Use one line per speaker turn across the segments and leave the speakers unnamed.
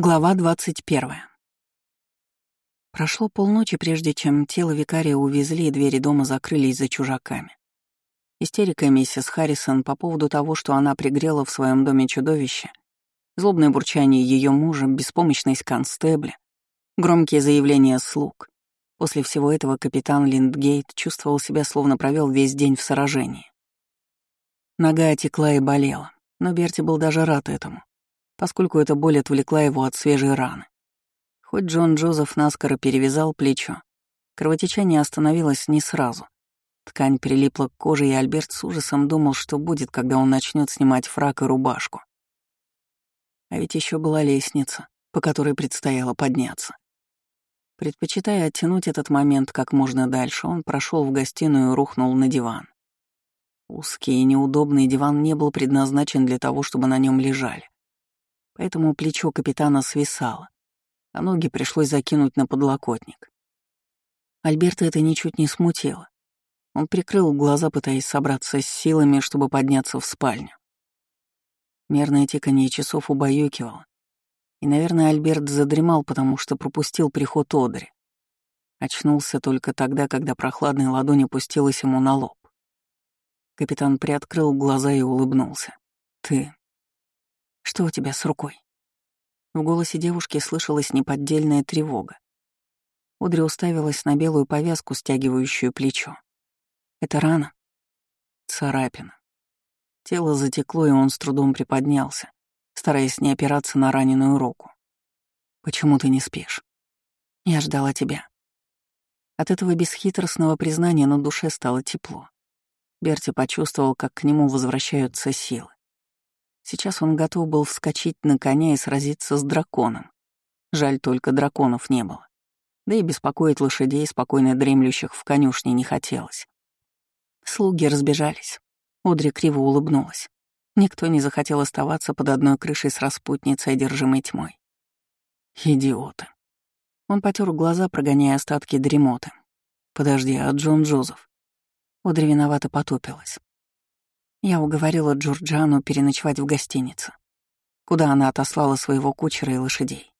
Глава 21. Прошло полночи, прежде чем тело викария увезли и двери дома закрылись за чужаками. Истерика миссис Харрисон по поводу того, что она пригрела в своем доме чудовище, злобное бурчание ее мужа, беспомощность констебля, громкие заявления слуг. После всего этого капитан Линдгейт чувствовал себя, словно провел весь день в сражении. Нога отекла и болела, но Берти был даже рад этому поскольку эта боль отвлекла его от свежей раны. Хоть Джон Джозеф наскоро перевязал плечо, кровотечение остановилось не сразу. Ткань прилипла к коже, и Альберт с ужасом думал, что будет, когда он начнет снимать фрак и рубашку. А ведь еще была лестница, по которой предстояло подняться. Предпочитая оттянуть этот момент как можно дальше, он прошел в гостиную и рухнул на диван. Узкий и неудобный диван не был предназначен для того, чтобы на нем лежали поэтому плечо капитана свисало, а ноги пришлось закинуть на подлокотник. Альберта это ничуть не смутило. Он прикрыл глаза, пытаясь собраться с силами, чтобы подняться в спальню. Мерное тиканье часов убаюкивало. И, наверное, Альберт задремал, потому что пропустил приход Одри. Очнулся только тогда, когда прохладная ладонь опустилась ему на лоб. Капитан приоткрыл глаза и улыбнулся. «Ты что у тебя с рукой?» В голосе девушки слышалась неподдельная тревога. Одри уставилась на белую повязку, стягивающую плечо. «Это рана?» «Царапина». Тело затекло, и он с трудом приподнялся, стараясь не опираться на раненую руку. «Почему ты не спишь?» «Я ждала тебя». От этого бесхитростного признания на душе стало тепло. Берти почувствовал, как к нему возвращаются силы. Сейчас он готов был вскочить на коня и сразиться с драконом. Жаль, только драконов не было. Да и беспокоить лошадей, спокойно дремлющих в конюшне, не хотелось. Слуги разбежались. Одри криво улыбнулась. Никто не захотел оставаться под одной крышей с распутницей, одержимой тьмой. Идиоты. Он потер глаза, прогоняя остатки дремоты. «Подожди, а Джон Джозеф?» Одри виновато потупилась. Я уговорила Джорджану переночевать в гостинице, куда она отослала своего кучера и лошадей.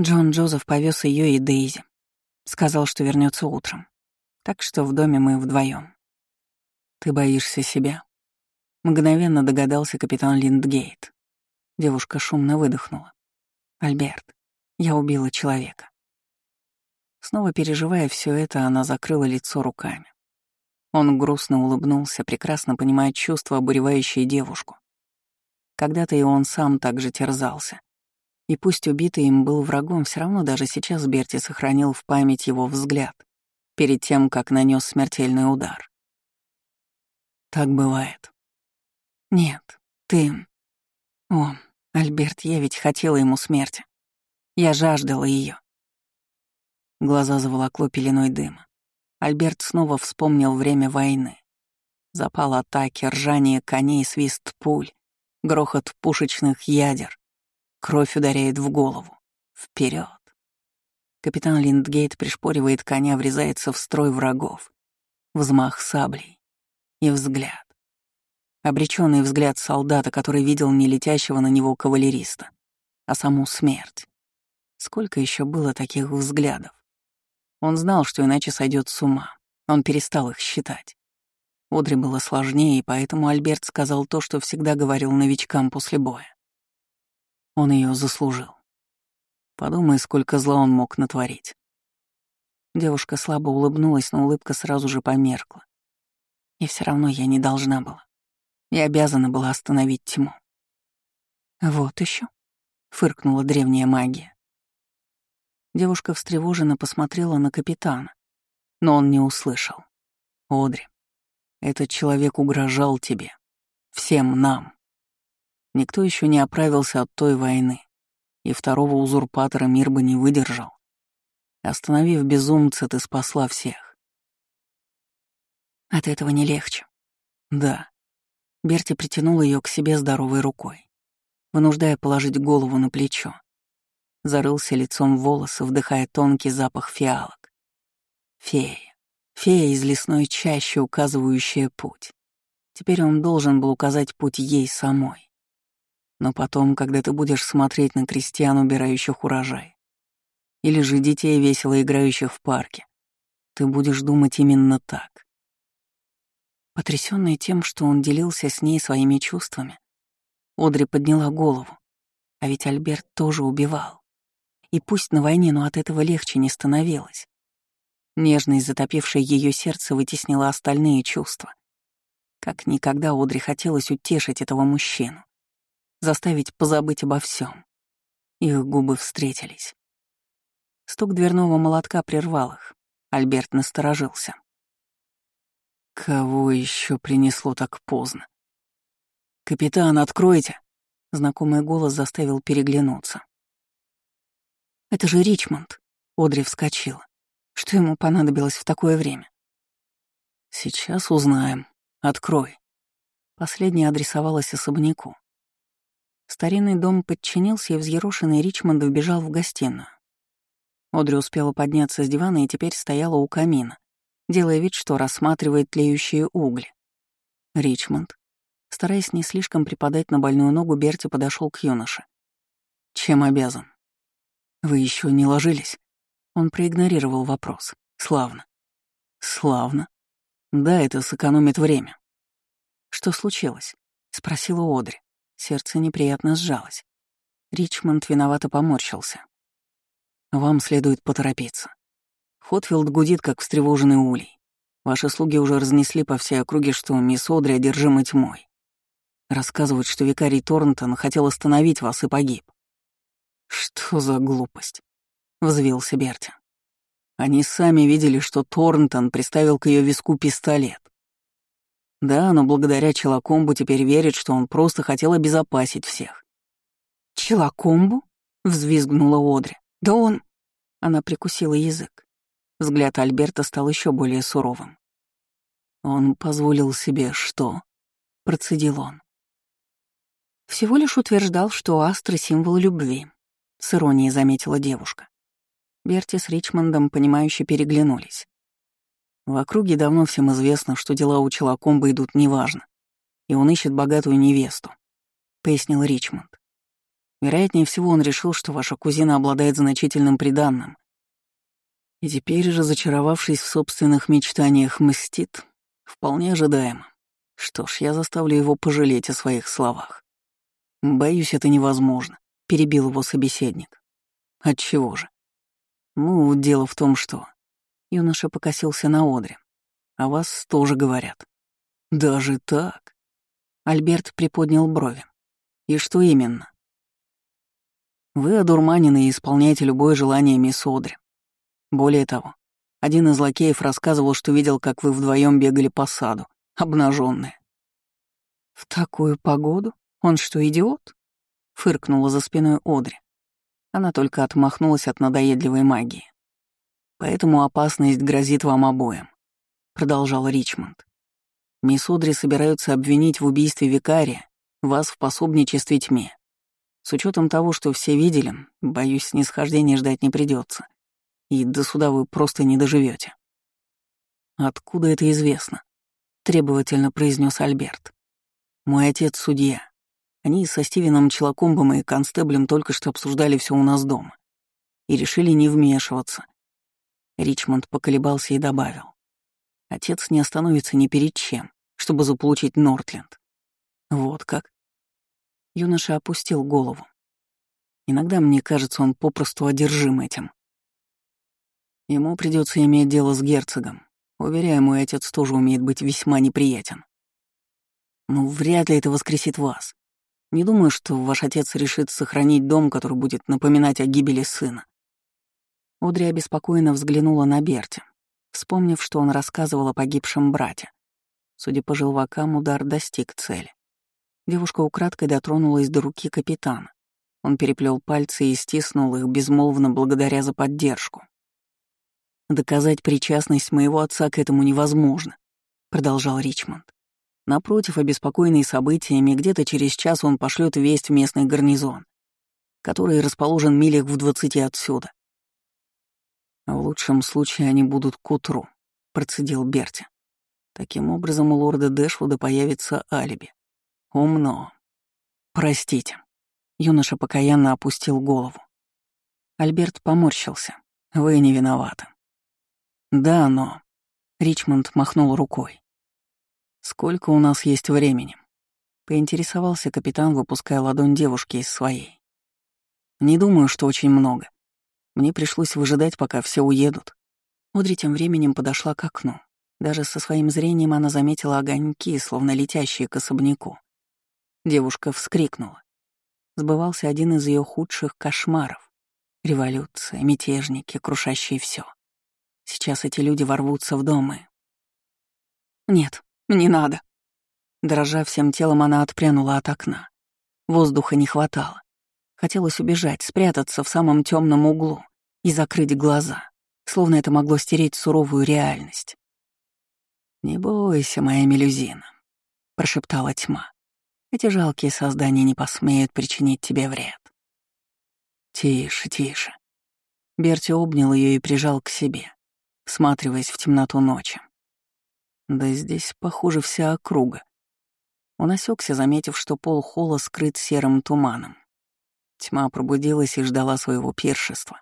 Джон Джозеф повез ее и Дейзи. Сказал, что вернется утром. Так что в доме мы вдвоем. Ты боишься себя? Мгновенно догадался капитан Линдгейт. Девушка шумно выдохнула. Альберт, я убила человека. Снова переживая все это, она закрыла лицо руками. Он грустно улыбнулся, прекрасно понимая чувства, обуревающие девушку. Когда-то и он сам так же терзался. И пусть убитый им был врагом, все равно даже сейчас Берти сохранил в память его взгляд перед тем, как нанес смертельный удар. Так бывает. Нет, ты... О, Альберт, я ведь хотела ему смерти. Я жаждала ее. Глаза заволокло пеленой дыма. Альберт снова вспомнил время войны. Запал атаки, ржание коней, свист пуль, грохот пушечных ядер. Кровь ударяет в голову. Вперед. Капитан Линдгейт пришпоривает коня, врезается в строй врагов. Взмах саблей. И взгляд. Обреченный взгляд солдата, который видел не летящего на него кавалериста, а саму смерть. Сколько еще было таких взглядов? Он знал, что иначе сойдет с ума. Он перестал их считать. Одри было сложнее, и поэтому Альберт сказал то, что всегда говорил новичкам после боя. Он ее заслужил. Подумай, сколько зла он мог натворить. Девушка слабо улыбнулась, но улыбка сразу же померкла. И все равно я не должна была. Я обязана была остановить тьму. Вот еще, фыркнула древняя магия. Девушка встревоженно посмотрела на капитана, но он не услышал. «Одри, этот человек угрожал тебе. Всем нам. Никто еще не оправился от той войны, и второго узурпатора мир бы не выдержал. Остановив безумца, ты спасла всех. От этого не легче. Да. Берти притянул ее к себе здоровой рукой, вынуждая положить голову на плечо зарылся лицом в волосы, вдыхая тонкий запах фиалок. Фея. Фея из лесной чащи, указывающая путь. Теперь он должен был указать путь ей самой. Но потом, когда ты будешь смотреть на крестьян, убирающих урожай, или же детей, весело играющих в парке, ты будешь думать именно так. Потрясённая тем, что он делился с ней своими чувствами, Одри подняла голову. А ведь Альберт тоже убивал. И пусть на войне, но от этого легче не становилось. Нежность, затопившая ее сердце, вытеснила остальные чувства. Как никогда Одри хотелось утешить этого мужчину, заставить позабыть обо всем. Их губы встретились. Стук дверного молотка прервал их. Альберт насторожился. Кого еще принесло так поздно? «Капитан, откройте!» Знакомый голос заставил переглянуться. «Это же Ричмонд!» Одри вскочила. Что ему понадобилось в такое время? «Сейчас узнаем. Открой». Последняя адресовалась особняку. Старинный дом подчинился, и взъерошенный Ричмонд вбежал в гостиную. Одри успела подняться с дивана и теперь стояла у камина, делая вид, что рассматривает тлеющие угли. Ричмонд, Стараясь не слишком припадать на больную ногу, Берти подошел к юноше. «Чем обязан?» «Вы еще не ложились?» Он проигнорировал вопрос. «Славно». «Славно?» «Да, это сэкономит время». «Что случилось?» — спросила Одри. Сердце неприятно сжалось. Ричмонд виновато поморщился. «Вам следует поторопиться. Хотфилд гудит, как встревоженный улей. Ваши слуги уже разнесли по всей округе, что мисс Одри одержима тьмой. Рассказывают, что викарий Торнтон хотел остановить вас и погиб. Что за глупость? Взвился Берти. Они сами видели, что Торнтон приставил к ее виску пистолет. Да, но благодаря Челакомбу теперь верит, что он просто хотел обезопасить всех. «Челакомбу?» — взвизгнула Одри. «Да он...» Она прикусила язык. Взгляд Альберта стал еще более суровым. «Он позволил себе что?» — процедил он. Всего лишь утверждал, что астры — символ любви, — с иронией заметила девушка. Берти с Ричмондом, понимающе переглянулись. В округе давно всем известно, что дела у Челакомба идут неважно, и он ищет богатую невесту, — пояснил Ричмонд. Вероятнее всего, он решил, что ваша кузина обладает значительным приданным. И теперь, разочаровавшись в собственных мечтаниях, мстит. Вполне ожидаемо. Что ж, я заставлю его пожалеть о своих словах. «Боюсь, это невозможно», — перебил его собеседник. «Отчего же?» «Ну, дело в том, что...» Юноша покосился на Одре. «О вас тоже говорят». «Даже так?» Альберт приподнял брови. «И что именно?» «Вы одурманены и исполняете любое желание мисс Одри. Более того, один из лакеев рассказывал, что видел, как вы вдвоем бегали по саду, обнаженные. «В такую погоду?» «Он что, идиот?» — фыркнула за спиной Одри. Она только отмахнулась от надоедливой магии. «Поэтому опасность грозит вам обоим», — продолжал Ричмонд. «Мисс Одри собираются обвинить в убийстве викария, вас в пособничестве тьме. С учетом того, что все видели, боюсь, снисхождения ждать не придется, и до суда вы просто не доживете. «Откуда это известно?» — требовательно произнес Альберт. «Мой отец — судья. Они со Стивеном Челакомбом и Констеблем только что обсуждали все у нас дома и решили не вмешиваться. Ричмонд поколебался и добавил. Отец не остановится ни перед чем, чтобы заполучить Нортленд. Вот как. Юноша опустил голову. Иногда мне кажется, он попросту одержим этим. Ему придется иметь дело с герцогом. Уверяю, мой отец тоже умеет быть весьма неприятен. Ну, вряд ли это воскресит вас. Не думаю, что ваш отец решит сохранить дом, который будет напоминать о гибели сына. Одри обеспокоенно взглянула на Берти, вспомнив, что он рассказывал о погибшем брате. Судя по желвакам, удар достиг цели. Девушка украдкой дотронулась до руки капитана. Он переплел пальцы и стиснул их, безмолвно благодаря за поддержку. «Доказать причастность моего отца к этому невозможно», — продолжал Ричмонд. Напротив, обеспокоенный событиями, где-то через час он пошлет весть в местный гарнизон, который расположен милях в двадцати отсюда. В лучшем случае они будут к утру, процедил Берти. Таким образом, у лорда Дэшвуда появится алиби. Умно. Простите. Юноша покаянно опустил голову. Альберт поморщился. «Вы не виноваты». «Да, но...» Ричмонд махнул рукой. «Сколько у нас есть времени?» Поинтересовался капитан, выпуская ладонь девушки из своей. «Не думаю, что очень много. Мне пришлось выжидать, пока все уедут». Одри тем временем подошла к окну. Даже со своим зрением она заметила огоньки, словно летящие к особняку. Девушка вскрикнула. Сбывался один из ее худших кошмаров. Революция, мятежники, крушащие все. Сейчас эти люди ворвутся в дом и... «Нет, не надо». Дрожа всем телом, она отпрянула от окна. Воздуха не хватало. Хотелось убежать, спрятаться в самом темном углу и закрыть глаза, словно это могло стереть суровую реальность. «Не бойся, моя мелюзина», — прошептала тьма. «Эти жалкие создания не посмеют причинить тебе вред». «Тише, тише». Берти обнял ее и прижал к себе всматриваясь в темноту ночи. Да здесь, похоже, вся округа. Он осекся, заметив, что пол холла скрыт серым туманом. Тьма пробудилась и ждала своего пиршества.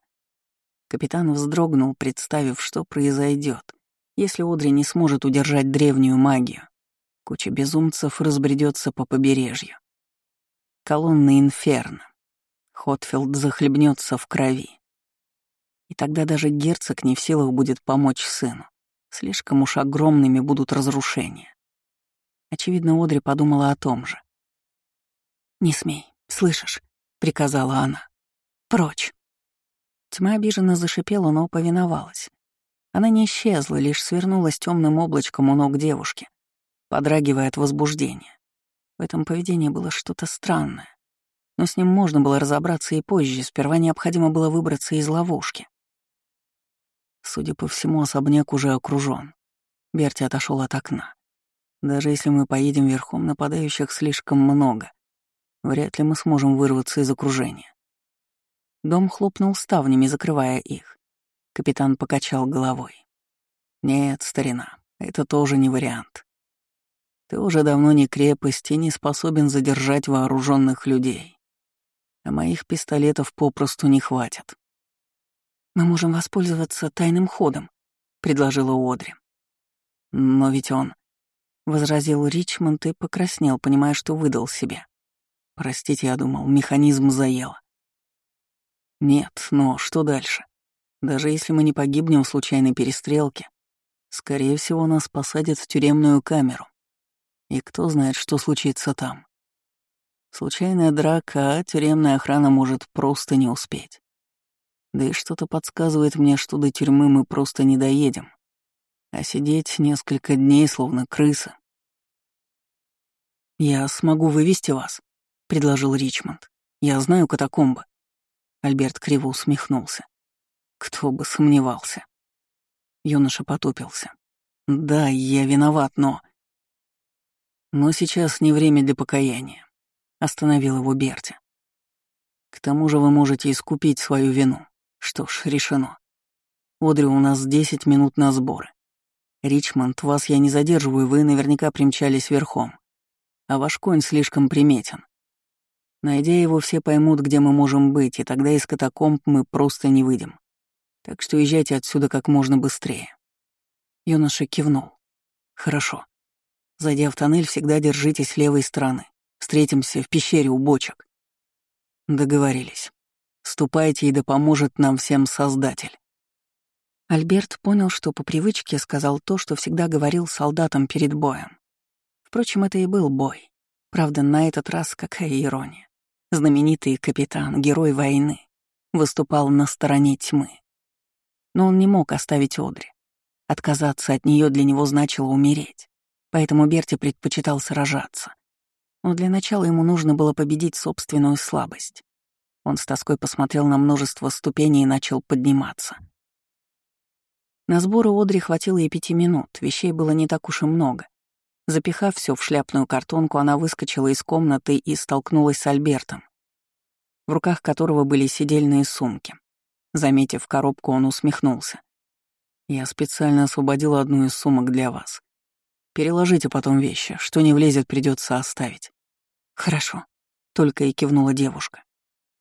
Капитан вздрогнул, представив, что произойдет, если Одри не сможет удержать древнюю магию. Куча безумцев разбредется по побережью. Колонны инферно. Хотфилд захлебнется в крови. И тогда даже герцог не в силах будет помочь сыну. Слишком уж огромными будут разрушения. Очевидно, Одри подумала о том же. «Не смей, слышишь?» — приказала она. «Прочь!» Тьма обиженно зашипела, но повиновалась. Она не исчезла, лишь свернулась темным облачком у ног девушки, подрагивая от возбуждения. В этом поведении было что-то странное. Но с ним можно было разобраться и позже, сперва необходимо было выбраться из ловушки. Судя по всему, особняк уже окружен. Берти отошел от окна. Даже если мы поедем верхом, нападающих слишком много. Вряд ли мы сможем вырваться из окружения. Дом хлопнул ставнями, закрывая их. Капитан покачал головой. «Нет, старина, это тоже не вариант. Ты уже давно не крепость и не способен задержать вооруженных людей. А моих пистолетов попросту не хватит. «Мы можем воспользоваться тайным ходом», — предложила Одри. «Но ведь он...» — возразил Ричмонд и покраснел, понимая, что выдал себе. «Простите, я думал, механизм заело». «Нет, но что дальше? Даже если мы не погибнем в случайной перестрелке, скорее всего, нас посадят в тюремную камеру. И кто знает, что случится там. Случайная драка, а тюремная охрана может просто не успеть. Да и что-то подсказывает мне, что до тюрьмы мы просто не доедем. А сидеть несколько дней, словно крыса. «Я смогу вывести вас», — предложил Ричмонд. «Я знаю катакомбы». Альберт криво усмехнулся. Кто бы сомневался. Юноша потупился. «Да, я виноват, но...» «Но сейчас не время для покаяния», — остановил его Берти. «К тому же вы можете искупить свою вину. Что ж, решено. Одри, у нас 10 минут на сборы. Ричмонд, вас я не задерживаю, вы наверняка примчались верхом. А ваш конь слишком приметен. Найдя его, все поймут, где мы можем быть, и тогда из катакомб мы просто не выйдем. Так что езжайте отсюда как можно быстрее. Юноша кивнул. Хорошо. Зайдя в тоннель, всегда держитесь левой стороны. Встретимся в пещере у бочек. Договорились. Ступайте, и да поможет нам всем Создатель». Альберт понял, что по привычке сказал то, что всегда говорил солдатам перед боем. Впрочем, это и был бой. Правда, на этот раз какая ирония. Знаменитый капитан, герой войны, выступал на стороне тьмы. Но он не мог оставить Одри. Отказаться от нее для него значило умереть. Поэтому Берти предпочитал сражаться. Но для начала ему нужно было победить собственную слабость. Он с тоской посмотрел на множество ступеней и начал подниматься. На сборы Одри хватило и пяти минут, вещей было не так уж и много. Запихав все в шляпную картонку, она выскочила из комнаты и столкнулась с Альбертом, в руках которого были сидельные сумки. Заметив коробку, он усмехнулся. «Я специально освободила одну из сумок для вас. Переложите потом вещи, что не влезет, придется оставить». «Хорошо», — только и кивнула девушка.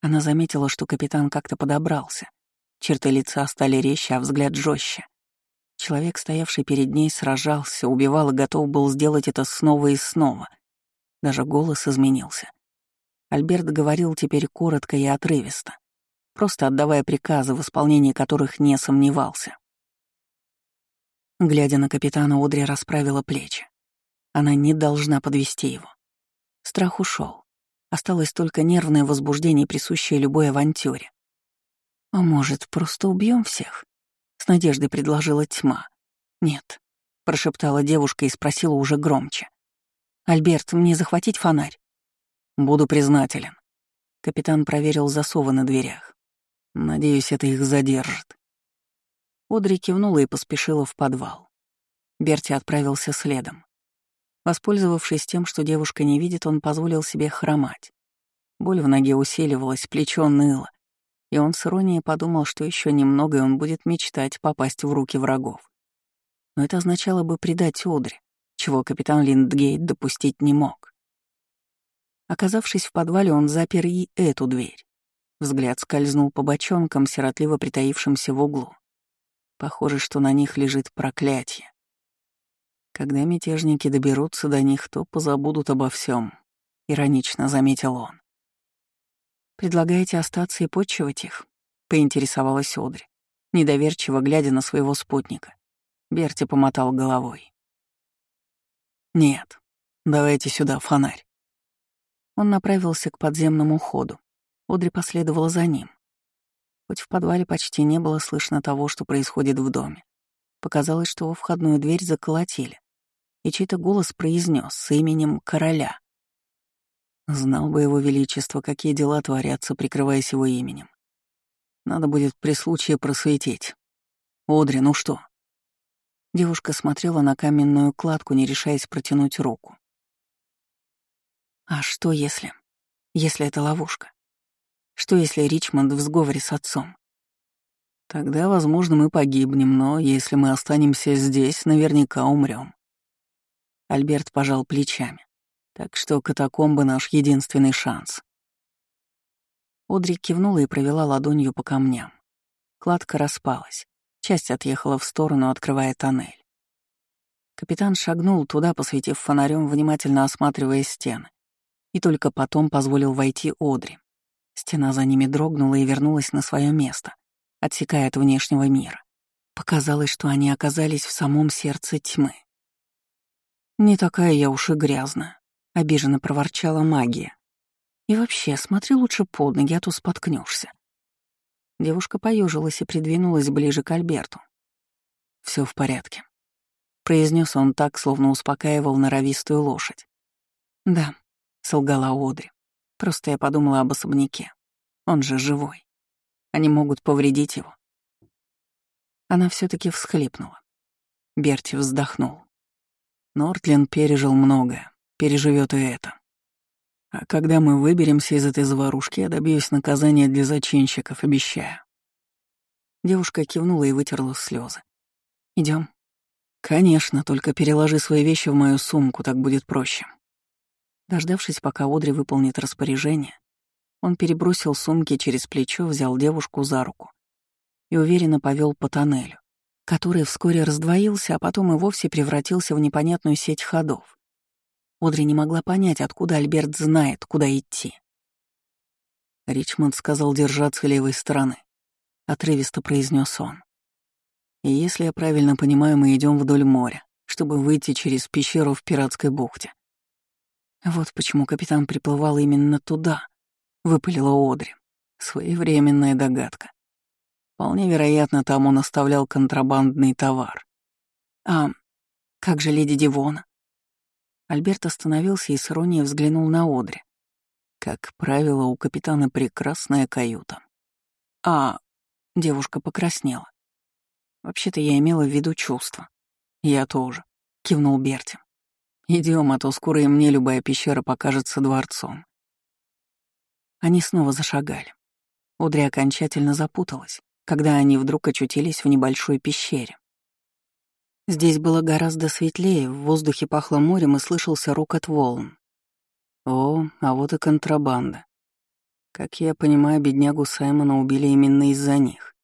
Она заметила, что капитан как-то подобрался. Черты лица стали резче, а взгляд жестче. Человек, стоявший перед ней, сражался, убивал и готов был сделать это снова и снова. Даже голос изменился. Альберт говорил теперь коротко и отрывисто, просто отдавая приказы, в исполнении которых не сомневался. Глядя на капитана, Одри расправила плечи. Она не должна подвести его. Страх ушел. Осталось только нервное возбуждение, присущее любой авантюре. «А может, просто убьем всех?» — с надеждой предложила тьма. «Нет», — прошептала девушка и спросила уже громче. «Альберт, мне захватить фонарь?» «Буду признателен». Капитан проверил засовы на дверях. «Надеюсь, это их задержит». Одри кивнула и поспешила в подвал. Берти отправился следом. Воспользовавшись тем, что девушка не видит, он позволил себе хромать. Боль в ноге усиливалась, плечо ныло, и он с иронией подумал, что еще немного, и он будет мечтать попасть в руки врагов. Но это означало бы предать Одри, чего капитан Линдгейт допустить не мог. Оказавшись в подвале, он запер и эту дверь. Взгляд скользнул по бочонкам, сиротливо притаившимся в углу. Похоже, что на них лежит проклятие. Когда мятежники доберутся до них, то позабудут обо всем, иронично заметил он. «Предлагаете остаться и почивать их?» — поинтересовалась Одри, недоверчиво глядя на своего спутника. Берти помотал головой. «Нет, давайте сюда фонарь». Он направился к подземному ходу. Одри последовала за ним. Хоть в подвале почти не было слышно того, что происходит в доме. Показалось, что во входную дверь заколотили, и чей-то голос произнес с именем короля. Знал бы его величество, какие дела творятся, прикрываясь его именем. Надо будет при случае просветить. Одри, ну что? Девушка смотрела на каменную кладку, не решаясь протянуть руку. А что если? Если это ловушка? Что если Ричмонд в сговоре с отцом? Тогда, возможно, мы погибнем, но если мы останемся здесь, наверняка умрем. Альберт пожал плечами. Так что катакомбы — наш единственный шанс. Одри кивнула и провела ладонью по камням. Кладка распалась. Часть отъехала в сторону, открывая тоннель. Капитан шагнул туда, посветив фонарем, внимательно осматривая стены, и только потом позволил войти Одри. Стена за ними дрогнула и вернулась на свое место, отсекая от внешнего мира. Показалось, что они оказались в самом сердце тьмы. «Не такая я уж и грязная», — обиженно проворчала магия. «И вообще, смотри лучше под ноги, а то споткнешься. Девушка поежилась и придвинулась ближе к Альберту. Все в порядке», — произнес он так, словно успокаивал норовистую лошадь. «Да», — солгала Одри. Просто я подумала об особняке. Он же живой. Они могут повредить его. Она все таки всхлипнула. Берти вздохнул. Нортлин пережил многое, переживет и это. А когда мы выберемся из этой заварушки, я добьюсь наказания для зачинщиков, обещаю. Девушка кивнула и вытерла слезы. Идем. Конечно, только переложи свои вещи в мою сумку, так будет проще. Дождавшись, пока Одри выполнит распоряжение, он перебросил сумки через плечо, взял девушку за руку и уверенно повел по тоннелю, который вскоре раздвоился, а потом и вовсе превратился в непонятную сеть ходов. Одри не могла понять, откуда Альберт знает, куда идти. Ричмонд сказал держаться левой стороны. Отрывисто произнес он. И если я правильно понимаю, мы идем вдоль моря, чтобы выйти через пещеру в пиратской бухте. Вот почему капитан приплывал именно туда, выпалила Одри. Своевременная догадка. Вполне вероятно, там он оставлял контрабандный товар. А как же леди Дивона? Альберт остановился и с иронией взглянул на Одри. Как правило, у капитана прекрасная каюта. А девушка покраснела. Вообще-то я имела в виду чувства. Я тоже, кивнул Берти. Идем, а то скоро и мне любая пещера покажется дворцом. Они снова зашагали. Одри окончательно запуталась, когда они вдруг очутились в небольшой пещере. Здесь было гораздо светлее, в воздухе пахло морем и слышался рокот волн. О, а вот и контрабанда. Как я понимаю, беднягу Саймона убили именно из-за них.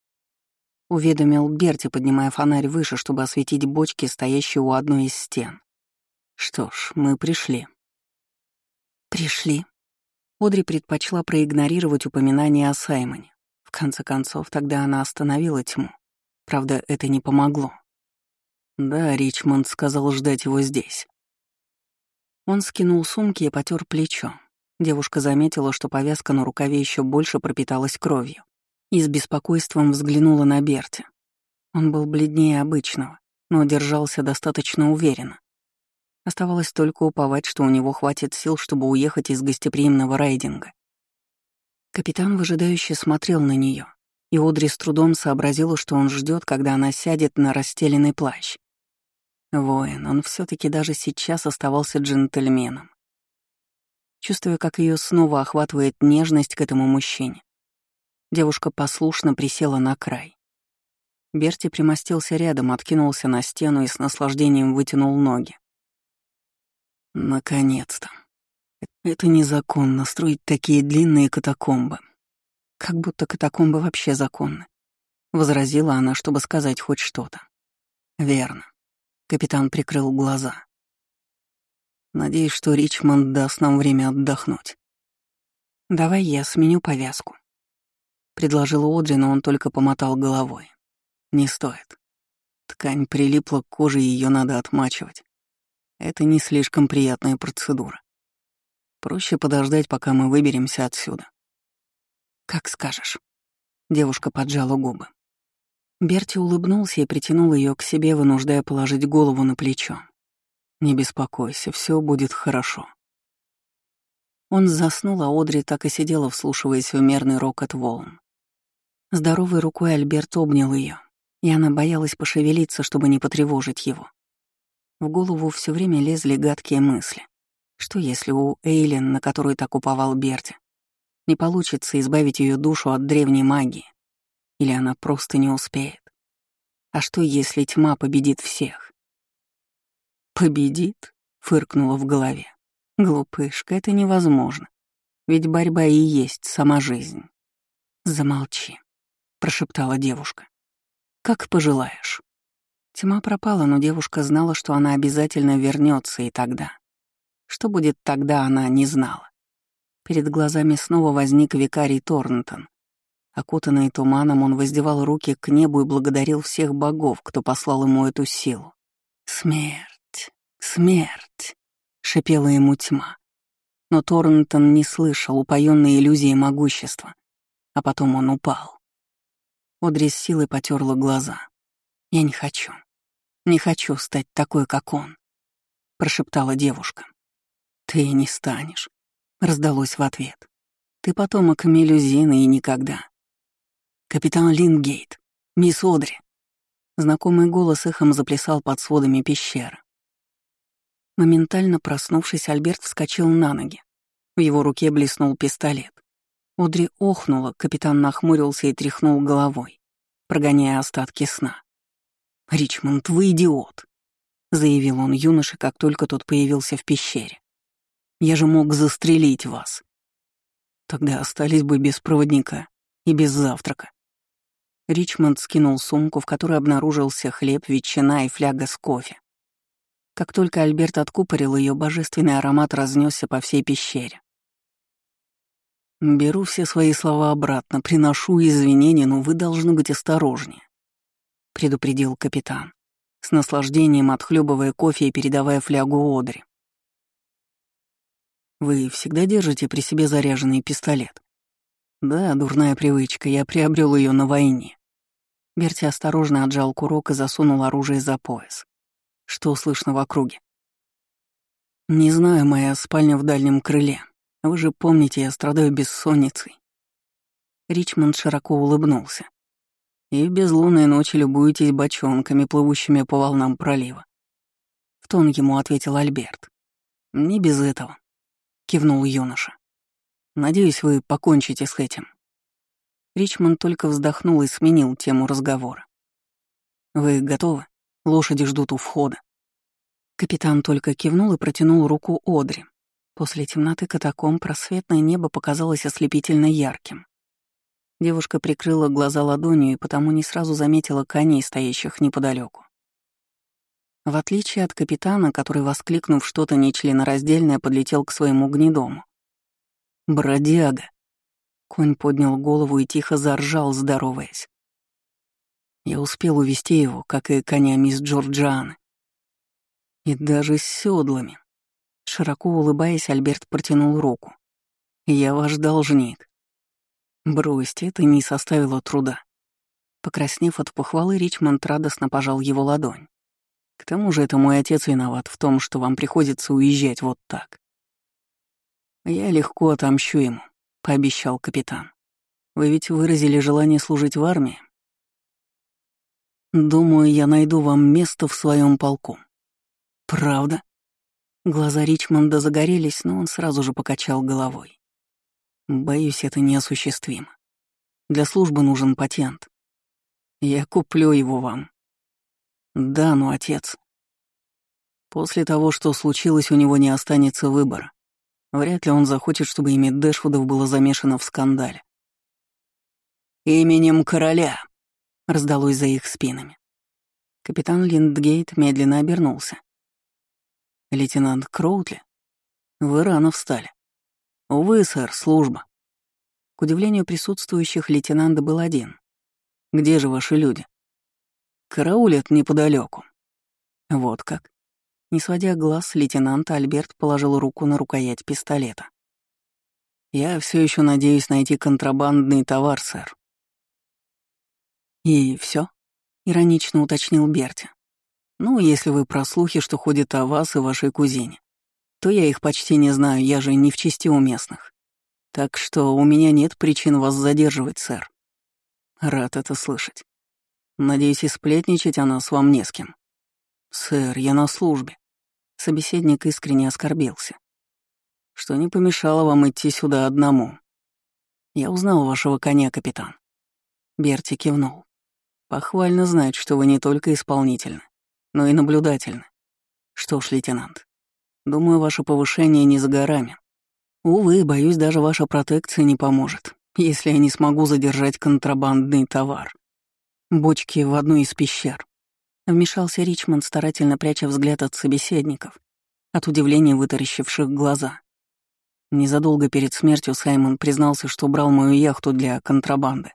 Уведомил Берти, поднимая фонарь выше, чтобы осветить бочки, стоящие у одной из стен. Что ж, мы пришли. Пришли. Одри предпочла проигнорировать упоминание о Саймоне. Конце концов, тогда она остановила тьму. Правда, это не помогло. Да, Ричмонд сказал ждать его здесь. Он скинул сумки и потер плечо. Девушка заметила, что повязка на рукаве еще больше пропиталась кровью, и с беспокойством взглянула на Берти. Он был бледнее обычного, но держался достаточно уверенно. Оставалось только уповать, что у него хватит сил, чтобы уехать из гостеприимного райдинга. Капитан выжидающе смотрел на нее, и Одри с трудом сообразила, что он ждет, когда она сядет на расстеленный плащ. Воин, он все таки даже сейчас оставался джентльменом. Чувствуя, как ее снова охватывает нежность к этому мужчине, девушка послушно присела на край. Берти примостился рядом, откинулся на стену и с наслаждением вытянул ноги. Наконец-то. Это незаконно, строить такие длинные катакомбы. Как будто катакомбы вообще законны. Возразила она, чтобы сказать хоть что-то. Верно. Капитан прикрыл глаза. Надеюсь, что Ричмонд даст нам время отдохнуть. Давай я сменю повязку. Предложила Одри, но он только помотал головой. Не стоит. Ткань прилипла к коже, и ее надо отмачивать. Это не слишком приятная процедура. Проще подождать, пока мы выберемся отсюда. Как скажешь. Девушка поджала губы. Берти улыбнулся и притянул ее к себе, вынуждая положить голову на плечо. «Не беспокойся, все будет хорошо». Он заснул, а Одри так и сидела, вслушиваясь в мерный рокот волн. Здоровой рукой Альберт обнял ее, и она боялась пошевелиться, чтобы не потревожить его. В голову все время лезли гадкие мысли. Что если у Эйлин, на которую так уповал Берти, не получится избавить ее душу от древней магии? Или она просто не успеет? А что, если тьма победит всех? «Победит?» — фыркнула в голове. «Глупышка, это невозможно. Ведь борьба и есть сама жизнь». «Замолчи», — прошептала девушка. «Как пожелаешь». Тьма пропала, но девушка знала, что она обязательно вернется и тогда. Что будет тогда, она не знала. Перед глазами снова возник викарий Торнтон, Окутанный туманом, он воздевал руки к небу и благодарил всех богов, кто послал ему эту силу. «Смерть! Смерть!» — шипела ему тьма. Но Торнтон не слышал упоенной иллюзии могущества, а потом он упал. Одри с силой потерла глаза. «Я не хочу. Не хочу стать такой, как он», — прошептала девушка. «Ты не станешь», — раздалось в ответ. «Ты потомок Мелюзины и никогда. «Капитан Лингейт! Мисс Одри!» Знакомый голос эхом заплясал под сводами пещеры. Моментально проснувшись, Альберт вскочил на ноги. В его руке блеснул пистолет. Одри охнула, капитан нахмурился и тряхнул головой, прогоняя остатки сна. «Ричмонд, вы идиот!» — заявил он юноше, как только тот появился в пещере. «Я же мог застрелить вас. Тогда остались бы без проводника и без завтрака. Ричмонд скинул сумку, в которой обнаружился хлеб, ветчина и фляга с кофе. Как только Альберт откупорил ее, божественный аромат разнесся по всей пещере. «Беру все свои слова обратно, приношу извинения, но вы должны быть осторожнее», — предупредил капитан, с наслаждением отхлебывая кофе и передавая флягу Одри. «Вы всегда держите при себе заряженный пистолет?» «Да, дурная привычка, я приобрел ее на войне». Берти осторожно отжал курок и засунул оружие за пояс. Что слышно в округе? «Не знаю, моя спальня в дальнем крыле. Вы же помните, я страдаю бессонницей». Ричмонд широко улыбнулся. «И в безлунные ночи любуетесь бочонками, плывущими по волнам пролива». В тон ему ответил Альберт. «Не без этого», — кивнул юноша. «Надеюсь, вы покончите с этим». Ричмонд только вздохнул и сменил тему разговора. «Вы готовы? Лошади ждут у входа». Капитан только кивнул и протянул руку Одри. После темноты катакомб просветное небо показалось ослепительно ярким. Девушка прикрыла глаза ладонью и потому не сразу заметила коней, стоящих неподалеку. В отличие от капитана, который, воскликнув что-то нечленораздельное, подлетел к своему гнедому. «Бродяга!» Конь поднял голову и тихо заржал, здороваясь. Я успел увести его, как и коня мисс Джорджианы. И даже с седлами. Широко улыбаясь, Альберт протянул руку. «Я ваш должник». «Бросьте, это не составило труда». Покраснев от похвалы, Ричмонд радостно пожал его ладонь. «К тому же это мой отец виноват в том, что вам приходится уезжать вот так». «Я легко отомщу ему», — пообещал капитан. «Вы ведь выразили желание служить в армии?» «Думаю, я найду вам место в своем полку». «Правда?» Глаза Ричмонда загорелись, но он сразу же покачал головой. Боюсь, это неосуществимо. Для службы нужен патент. Я куплю его вам. Да, но отец. После того, что случилось, у него не останется выбора. Вряд ли он захочет, чтобы имя Дэшвудов было замешано в скандале. «Именем короля!» — раздалось за их спинами. Капитан Линдгейт медленно обернулся. «Лейтенант Кроутли, вы рано встали». «Увы, сэр, служба». К удивлению присутствующих, лейтенант был один. «Где же ваши люди?» «Караулят неподалеку. Вот как. Не сводя глаз лейтенанта, Альберт положил руку на рукоять пистолета. «Я все еще надеюсь найти контрабандный товар, сэр». «И все? иронично уточнил Берти. Ну, если вы про слухи, что ходят о вас и вашей кузине, то я их почти не знаю, я же не в чести у местных. Так что у меня нет причин вас задерживать, сэр. Рад это слышать. Надеюсь, и сплетничать о нас вам не с кем. Сэр, я на службе. Собеседник искренне оскорбился. Что не помешало вам идти сюда одному. Я узнал вашего коня, капитан. Берти кивнул. Похвально знать, что вы не только исполнительны, но и наблюдательны. Что ж, лейтенант, думаю, ваше повышение не за горами. Увы, боюсь, даже ваша протекция не поможет, если я не смогу задержать контрабандный товар. Бочки в одну из пещер. Вмешался Ричмонд, старательно пряча взгляд от собеседников, от удивления вытаращивших глаза. Незадолго перед смертью Саймон признался, что брал мою яхту для контрабанды.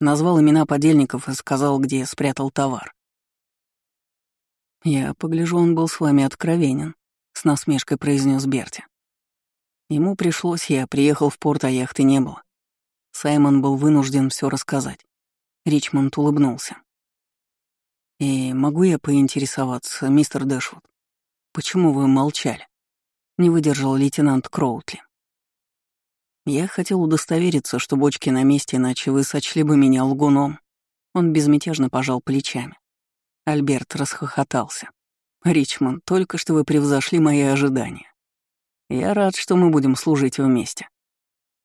Назвал имена подельников и сказал, где спрятал товар. «Я погляжу, он был с вами откровенен», — с насмешкой произнес Берти. Ему пришлось, я приехал в порт, а яхты не было. Саймон был вынужден все рассказать. Ричмонд улыбнулся. «И могу я поинтересоваться, мистер Дэшвуд, почему вы молчали?» Не выдержал лейтенант Кроутли. Я хотел удостовериться, что бочки на месте, иначе вы сочли бы меня лгуном. Он безмятежно пожал плечами. Альберт расхохотался. «Ричмонд, только что вы превзошли мои ожидания. Я рад, что мы будем служить вместе».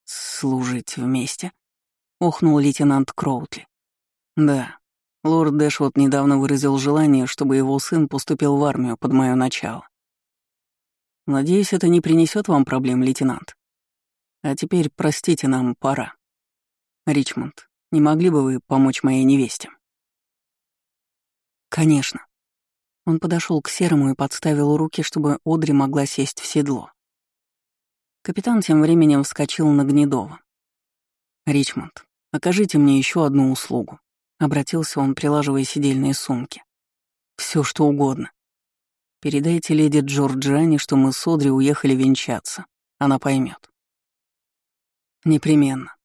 «Служить вместе?» — охнул лейтенант Кроутли. «Да. Лорд Дэшвуд недавно выразил желание, чтобы его сын поступил в армию под мое начало. Надеюсь, это не принесет вам проблем, лейтенант. А теперь, простите, нам пора. Ричмонд, не могли бы вы помочь моей невесте?» «Конечно». Он подошел к Серому и подставил руки, чтобы Одри могла сесть в седло. Капитан тем временем вскочил на Гнедова. «Ричмонд, окажите мне еще одну услугу», — обратился он, прилаживая сидельные сумки. Все что угодно. Передайте леди Джорджане, что мы с Одри уехали венчаться. Она поймет. Непременно.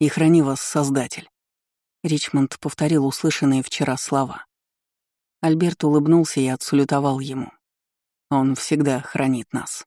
И храни вас, Создатель. Ричмонд повторил услышанные вчера слова. Альберт улыбнулся и отсулютовал ему. Он всегда хранит нас.